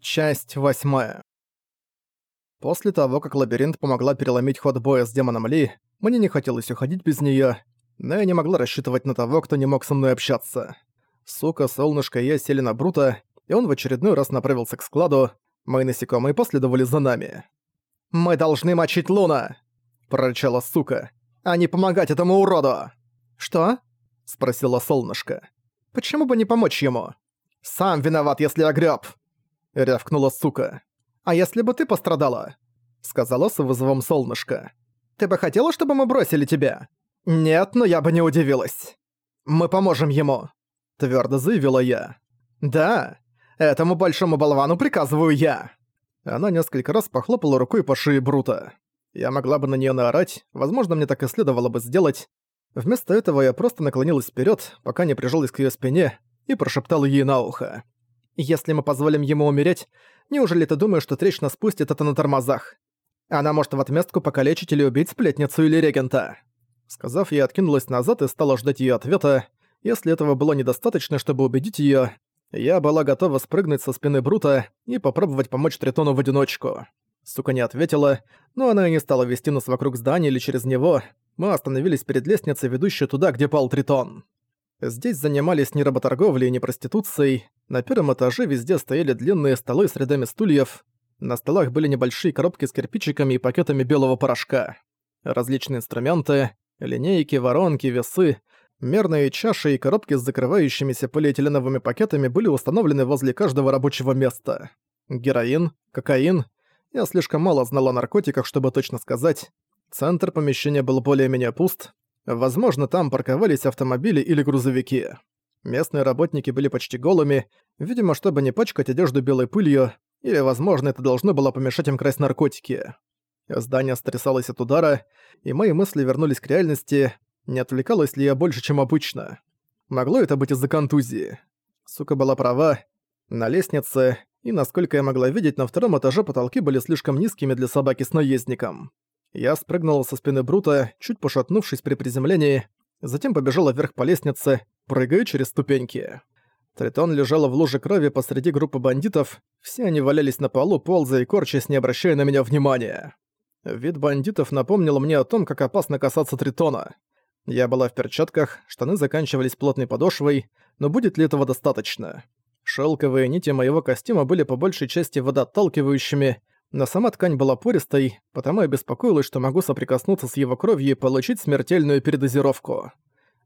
Часть восьмая. После того, как лабиринт помогла переломить ход боя с демоном Ли, мне не хотелось уходить без неё, но я не могла рассчитывать на того, кто не мог со мной общаться. Сука, солнышко и я сели на Брута, и он в очередной раз направился к складу, мои насекомые последовали за нами. «Мы должны мочить Луна!» – прорычала сука. «А не помогать этому уроду!» «Что?» – спросила солнышко. «Почему бы не помочь ему?» «Сам виноват, если огрёб!» — рявкнула сука. «А если бы ты пострадала?» — сказала с вызовом солнышко. «Ты бы хотела, чтобы мы бросили тебя?» «Нет, но я бы не удивилась. Мы поможем ему», — твердо заявила я. «Да, этому большому болвану приказываю я». Она несколько раз похлопала рукой по шее Брута. Я могла бы на нее наорать, возможно, мне так и следовало бы сделать. Вместо этого я просто наклонилась вперед, пока не прижалась к ее спине, и прошептал ей на ухо. Если мы позволим ему умереть, неужели ты думаешь, что трещина спустит это на тормозах? Она может в отместку покалечить или убить сплетницу или регента». Сказав, я откинулась назад и стала ждать её ответа. Если этого было недостаточно, чтобы убедить её, я была готова спрыгнуть со спины Брута и попробовать помочь Тритону в одиночку. Сука не ответила, но она и не стала вести нас вокруг здания или через него. Мы остановились перед лестницей, ведущей туда, где пал Тритон. Здесь занимались не работорговлей, не проституцией. На первом этаже везде стояли длинные столы с рядами стульев. На столах были небольшие коробки с кирпичиками и пакетами белого порошка. Различные инструменты, линейки, воронки, весы, мерные чаши и коробки с закрывающимися полиэтиленовыми пакетами были установлены возле каждого рабочего места. Героин, кокаин. Я слишком мало знал о наркотиках, чтобы точно сказать. Центр помещения был более-менее пуст, Возможно, там парковались автомобили или грузовики. Местные работники были почти голыми, видимо, чтобы не пачкать одежду белой пылью, или, возможно, это должно было помешать им красть наркотики. Здание стрясалось от удара, и мои мысли вернулись к реальности, не отвлекалась ли я больше, чем обычно. Могло это быть из-за контузии. Сука была права. На лестнице, и, насколько я могла видеть, на втором этаже потолки были слишком низкими для собаки с наездником. Я спрыгнула со спины Брута, чуть пошатнувшись при приземлении, затем побежала вверх по лестнице, прыгая через ступеньки. Тритон лежала в луже крови посреди группы бандитов, все они валялись на полу, ползая и корчась, не обращая на меня внимания. Вид бандитов напомнил мне о том, как опасно касаться Тритона. Я была в перчатках, штаны заканчивались плотной подошвой, но будет ли этого достаточно? Шелковые нити моего костюма были по большей части водоотталкивающими, но сама ткань была пористой, потому я беспокоилась, что могу соприкоснуться с его кровью и получить смертельную передозировку.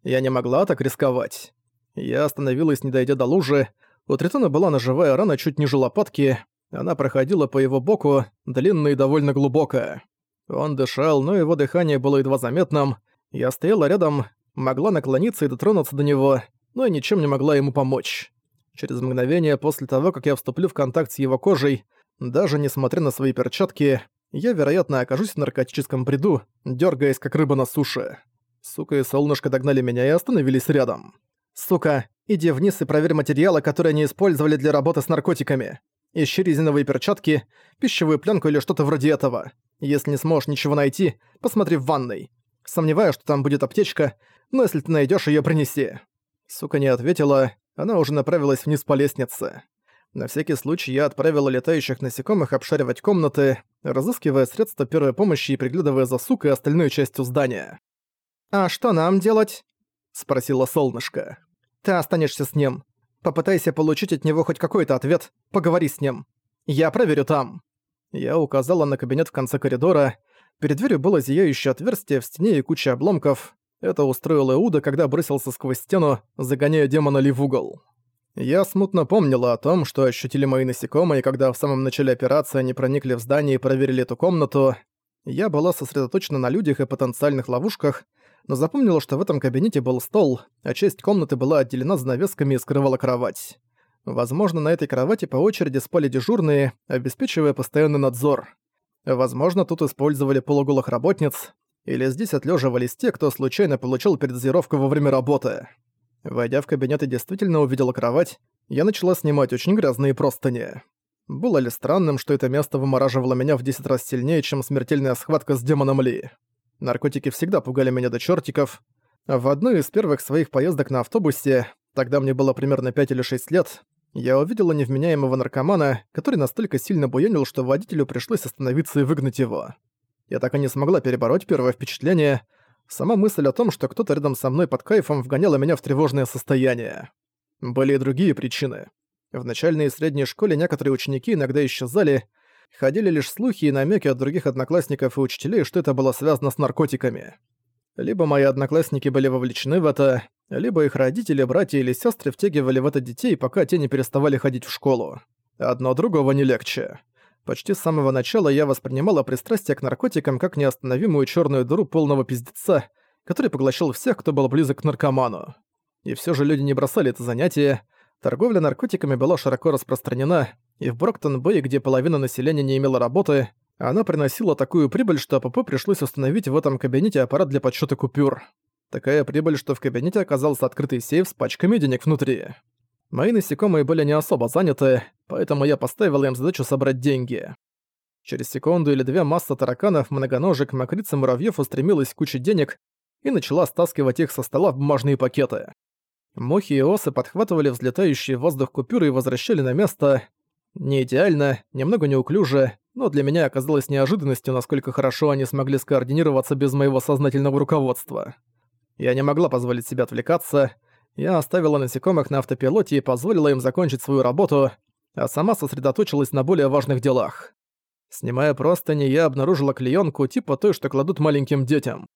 Я не могла так рисковать. Я остановилась, не дойдя до лужи. У Тритона была ножевая рана чуть ниже лопатки. Она проходила по его боку, длинная и довольно глубокая. Он дышал, но его дыхание было едва заметным. Я стояла рядом, могла наклониться и дотронуться до него, но я ничем не могла ему помочь. Через мгновение после того, как я вступлю в контакт с его кожей, даже несмотря на свои перчатки, я, вероятно, окажусь в наркотическом бреду, дергаясь как рыба на суше. Сука и солнышко догнали меня и остановились рядом. «Сука, иди вниз и проверь материалы, которые они использовали для работы с наркотиками. Ищи резиновые перчатки, пищевую пленку или что-то вроде этого. Если не сможешь ничего найти, посмотри в ванной. Сомневаюсь, что там будет аптечка, но если ты найдешь ее, принеси». Сука не ответила, она уже направилась вниз по лестнице. На всякий случай я отправила летающих насекомых обшаривать комнаты, разыскивая средства первой помощи и приглядывая за сукой и остальной частью здания. «А что нам делать?» — спросила солнышко. «Ты останешься с ним. Попытайся получить от него хоть какой-то ответ, поговори с ним. Я проверю там». Я указала на кабинет в конце коридора. Перед дверью было зияющее отверстие в стене и куча обломков. Это устроил Иуда, когда бросился сквозь стену, загоняя демона Ли в угол. Я смутно помнила о том, что ощутили мои насекомые, когда в самом начале операции они проникли в здание и проверили эту комнату. Я была сосредоточена на людях и потенциальных ловушках, но запомнила, что в этом кабинете был стол, а часть комнаты была отделена занавесками и скрывала кровать. Возможно, на этой кровати по очереди спали дежурные, обеспечивая постоянный надзор. Возможно, тут использовали полуголых работниц, или здесь отлеживались те, кто случайно получил передозировку во время работы. Войдя в кабинет и действительно увидела кровать, я начала снимать очень грязные простыни. Было ли странным, что это место вымораживало меня в 10 раз сильнее, чем смертельная схватка с демоном Ли? Наркотики всегда пугали меня до чертиков. В одной из первых своих поездок на автобусе, тогда мне было примерно 5 или 6 лет, Я увидела невменяемого наркомана, который настолько сильно буянил, что водителю пришлось остановиться и выгнать его. Я так и не смогла перебороть первое впечатление. Сама мысль о том, что кто-то рядом со мной под кайфом вгоняла меня в тревожное состояние. Были и другие причины. В начальной и средней школе некоторые ученики иногда исчезали, ходили лишь слухи и намеки от других одноклассников и учителей, что это было связано с наркотиками. Либо мои одноклассники были вовлечены в это, либо их родители, братья или сестры втягивали в это детей, пока те не переставали ходить в школу. Одно другого не легче. Почти с самого начала я воспринимала пристрастие к наркотикам как неостановимую черную дыру полного пиздеца, который поглощал всех, кто был близок к наркоману. И все же люди не бросали это занятие. Торговля наркотиками была широко распространена, и в Броктон-Бэй, где половина населения не имела работы, она приносила такую прибыль, что АПП пришлось установить в этом кабинете аппарат для подсчёта купюр. Такая прибыль, что в кабинете оказался открытый сейф с пачками денег внутри. Мои насекомые были не особо заняты, поэтому я поставил им задачу собрать деньги. Через секунду или две масса тараканов, многоножек, мокриц и муравьёв устремилась к куче денег и начала стаскивать их со стола в бумажные пакеты. Мухи и осы подхватывали взлетающие в воздух купюры и возвращали на место. Не идеально, немного неуклюже, но для меня оказалось неожиданностью, насколько хорошо они смогли скоординироваться без моего сознательного руководства. Я не могла позволить себе отвлекаться, я оставила насекомых на автопилоте и позволила им закончить свою работу, а сама сосредоточилась на более важных делах. Снимая простыни, я обнаружила клеёнку типа той, что кладут маленьким детям.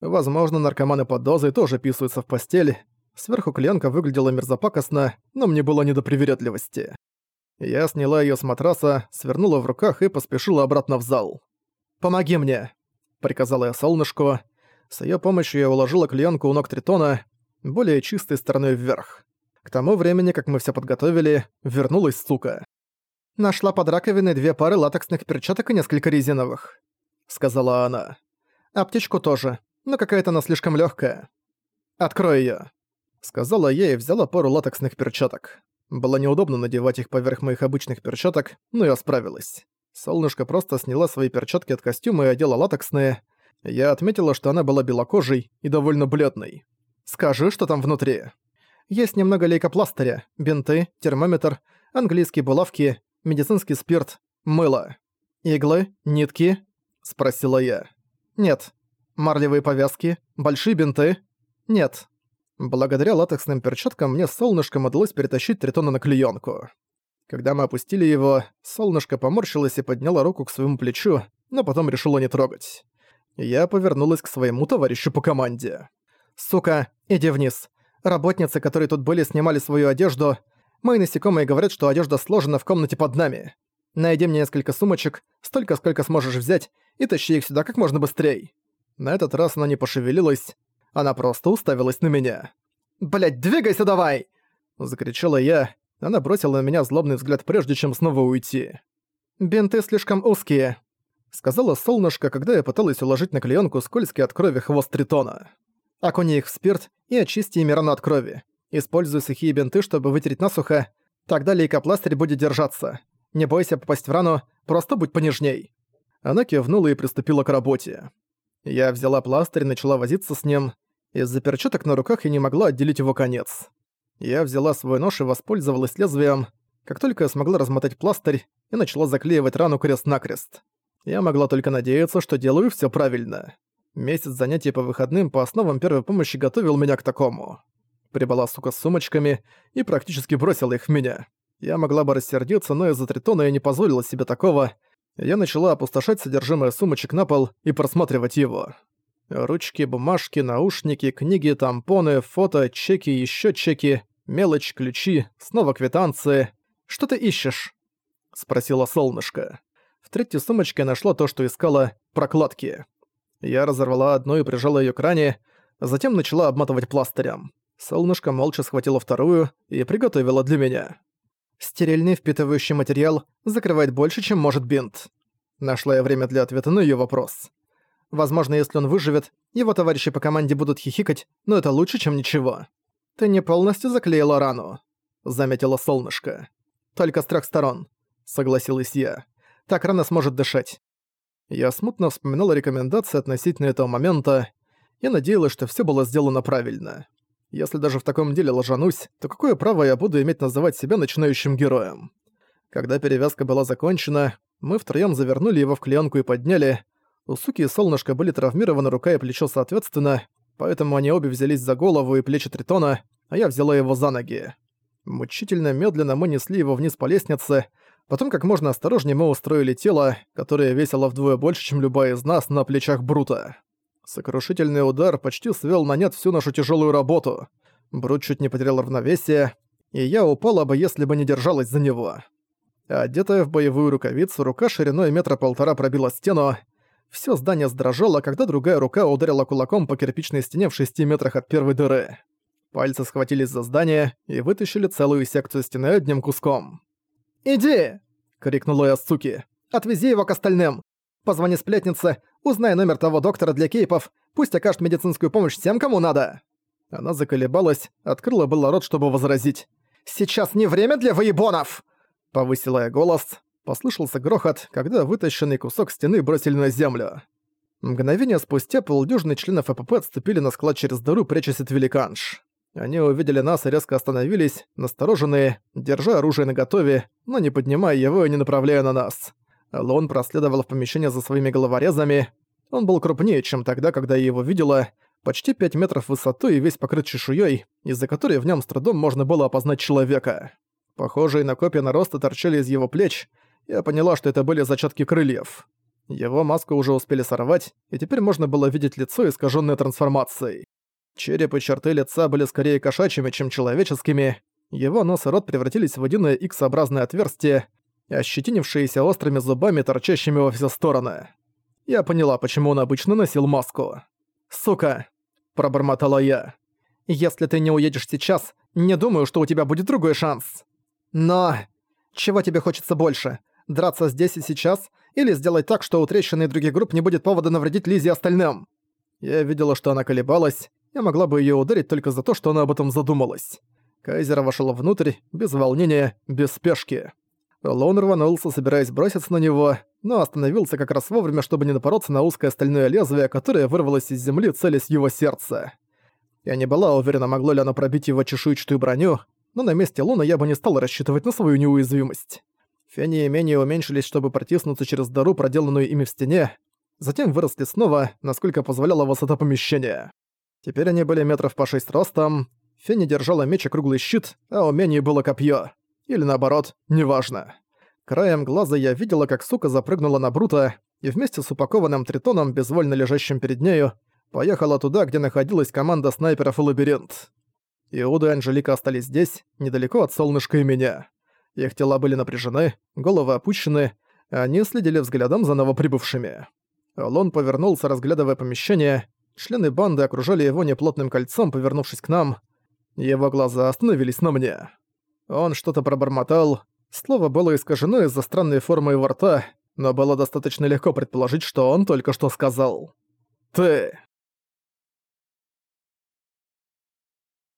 Возможно, наркоманы под дозой тоже писаются в постель. Сверху клеёнка выглядела мерзопакостно, но мне было не до привередливости. Я сняла её с матраса, свернула в руках и поспешила обратно в зал. «Помоги мне!» — приказала я солнышку. С её помощью я уложила клеёнку у ног Тритона, более чистой стороной вверх. К тому времени, как мы всё подготовили, вернулась сука. «Нашла под раковиной две пары латексных перчаток и несколько резиновых», — сказала она. «Аптечку тоже, но какая-то она слишком лёгкая. Открой её», — сказала я и взяла пару латексных перчаток. Было неудобно надевать их поверх моих обычных перчаток, но я справилась. Солнышко просто сняла свои перчатки от костюма и одела латексные. Я отметила, что она была белокожей и довольно бледной. «Скажи, что там внутри?» «Есть немного лейкопластыря, бинты, термометр, английские булавки, медицинский спирт, мыло. Иглы, нитки?» – спросила я. «Нет. Марлевые повязки, большие бинты?» «Нет. Благодаря латексным перчаткам мне солнышком удалось перетащить Тритона на клеёнку. Когда мы опустили его, солнышко поморщилось и подняло руку к своему плечу, но потом решило не трогать. Я повернулась к своему товарищу по команде. «Сука, иди вниз. Работницы, которые тут были, снимали свою одежду. Мои насекомые говорят, что одежда сложена в комнате под нами. Найди мне несколько сумочек, столько, сколько сможешь взять, и тащи их сюда как можно быстрее». На этот раз она не пошевелилась, она просто уставилась на меня. «Блядь, двигайся давай!» Закричала я. Она бросила на меня злобный взгляд, прежде чем снова уйти. «Бинты слишком узкие», — сказала солнышко, когда я пыталась уложить на клеёнку скользкий от крови хвост тритона. «Окуни их в спирт и очисти ими рану от крови. Используй сухие бинты, чтобы вытереть насухо, тогда лейкопластырь будет держаться. Не бойся попасть в рану, просто будь понежней». Она кивнула и приступила к работе. Я взяла пластырь и начала возиться с ним. Из-за перчаток на руках я не могла отделить его конец. Я взяла свой нож и воспользовалась лезвием. Как только я смогла размотать пластырь, и начала заклеивать рану крест-накрест. Я могла только надеяться, что делаю все правильно. Месяц занятий по выходным по основам первой помощи готовил меня к такому. Прибыла сука с сумочками и практически бросила их в меня. Я могла бы рассердиться, но из-за тритона я не позволила себе такого, я начала опустошать содержимое сумочек на пол и просматривать его. Ручки, бумажки, наушники, книги, тампоны, фото, чеки, еще чеки, мелочь, ключи, снова квитанции. «Что ты ищешь?» — спросила солнышко. В третьей сумочке нашла то, что искала — прокладки. Я разорвала одну и прижала ее к ране, затем начала обматывать пластырем. Солнышко молча схватило вторую и приготовила для меня. Стерильный впитывающий материал закрывает больше, чем может бинт. Нашла я время для ответа на её вопрос. Возможно, если он выживет, его товарищи по команде будут хихикать, но это лучше, чем ничего. Ты не полностью заклеила рану, заметила солнышко. Только с трех сторон, согласилась я. Так рана сможет дышать. Я смутно вспоминала рекомендации относительно этого момента и надеялась, что всё было сделано правильно. Если даже в таком деле ложанусь, то какое право я буду иметь называть себя начинающим героем? Когда перевязка была закончена, мы втроём завернули его в клеёнку и подняли. У суки и солнышка были травмированы рука и плечо соответственно, поэтому они обе взялись за голову и плечи Тритона, а я взяла его за ноги. Мучительно медленно мы несли его вниз по лестнице, потом как можно осторожнее мы устроили тело, которое весило вдвое больше, чем любая из нас, на плечах Брута. Сокрушительный удар почти свел на нет всю нашу тяжелую работу. Брут чуть не потерял равновесие, и я упала бы, если бы не держалась за него. Одетая в боевую рукавицу, рука шириной метра полтора пробила стену. Всё здание сдрожало, когда другая рука ударила кулаком по кирпичной стене в шести метрах от первой дыры. Пальцы схватились за здание и вытащили целую секцию стены одним куском. «Иди!» — крикнула я суки. «Отвези его к остальным! Позвони сплетнице, узнай номер того доктора для кейпов, пусть окажет медицинскую помощь всем, кому надо!» Она заколебалась, открыла было рот, чтобы возразить. «Сейчас не время для воебонов!» Повысила я голос. Послышался грохот, когда вытащенный кусок стены бросили на землю. Мгновение спустя полдюжины членов АПП отступили на склад через дыру, прячась от великанш. Они увидели нас и резко остановились, настороженные, держа оружие наготове, но не поднимая его и не направляя на нас. Лон проследовал в помещение за своими головорезами. Он был крупнее, чем тогда, когда я его видела, почти 5 метров в высоту и весь покрыт чешуей, из-за которой в нем с трудом можно было опознать человека. Похожие на копья нароста торчали из его плеч, я поняла, что это были зачатки крыльев. Его маску уже успели сорвать, и теперь можно было видеть лицо, искаженное трансформацией. Череп и черты лица были скорее кошачьими, чем человеческими. Его нос и рот превратились в водяное X-образное отверстие, ощетинившиеся острыми зубами, торчащими во все стороны. Я поняла, почему он обычно носил маску. «Сука!» – пробормотала я. «Если ты не уедешь сейчас, не думаю, что у тебя будет другой шанс». Но... Чего тебе хочется больше? Драться здесь и сейчас? Или сделать так, что у трещины и других групп не будет повода навредить Лизе остальным? Я видела, что она колебалась. Я могла бы её ударить только за то, что она об этом задумалась. Кайзер вошел внутрь, без волнения, без спешки. Лоун рванулся, собираясь броситься на него, но остановился как раз вовремя, чтобы не напороться на узкое стальное лезвие, которое вырвалось из земли, целясь его сердце. Я не была уверена, могло ли оно пробить его чешуйчатую броню, но на месте Луна я бы не стал рассчитывать на свою неуязвимость. Фени и Мени уменьшились, чтобы протиснуться через дыру, проделанную ими в стене, затем выросли снова, насколько позволяла высота помещения. Теперь они были метров по шесть ростом, Фени держала меч и круглый щит, а у Мени было копье. Или наоборот, неважно. Краем глаза я видела, как сука запрыгнула на Брута и вместе с упакованным тритоном, безвольно лежащим перед нею, поехала туда, где находилась команда снайперов и лабиринт. Иуда и Анжелика остались здесь, недалеко от солнышка и меня. Их тела были напряжены, головы опущены, а они следили взглядом за новоприбывшими. Лон повернулся, разглядывая помещение. Члены банды окружали его неплотным кольцом, повернувшись к нам. Его глаза остановились на мне. Он что-то пробормотал. Слово было искажено из-за странной формы его рта, но было достаточно легко предположить, что он только что сказал. «Ты...»